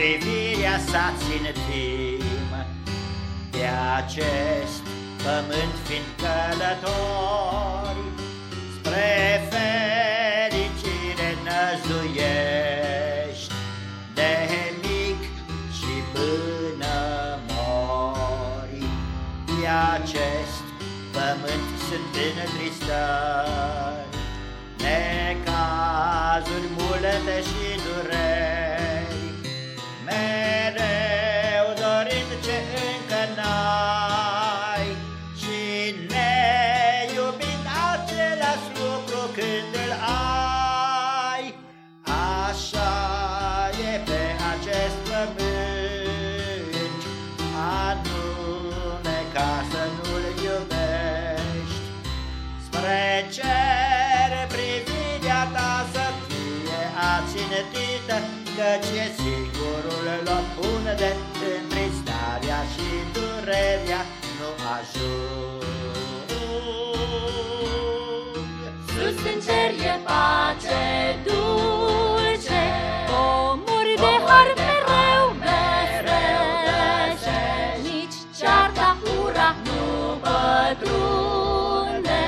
privirea sa țintim De acest pământ fiind călători Spre fericire năzuiești De mic și până mori. De acest pământ sunt întristări Necazuri când îl ai Așa e pe acest pământ. Anume ca să nu-l iubești Spre cer privirea ta să fie aținetită Căci e singurul loc unde întristarea și durerea nu ajung pătrunde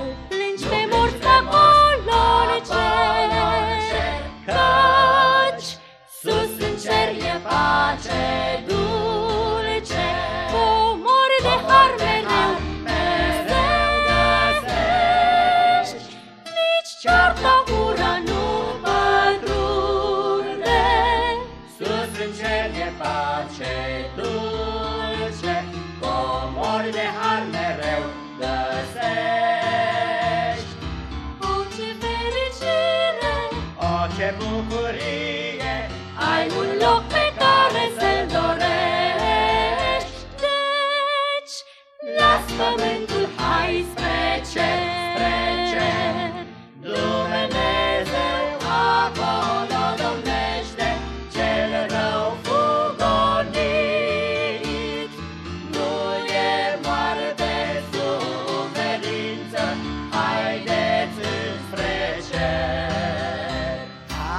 Nu plângi pe morți acolo în cer Căci sus în cer e pace dulce bucurie Ai un loc pe care să-l dorești Deci, las pământul, hai spre cer Spre cer.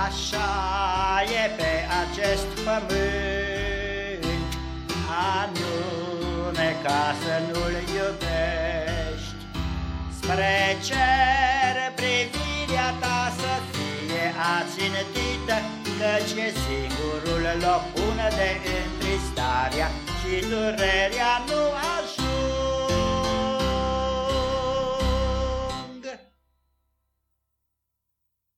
Așa e pe acest pământ. Anume ca să nu-l iubești. Spre cer privirea ta să fie ațintită Căci e singurul loc unde întristarea și durerea nu ajung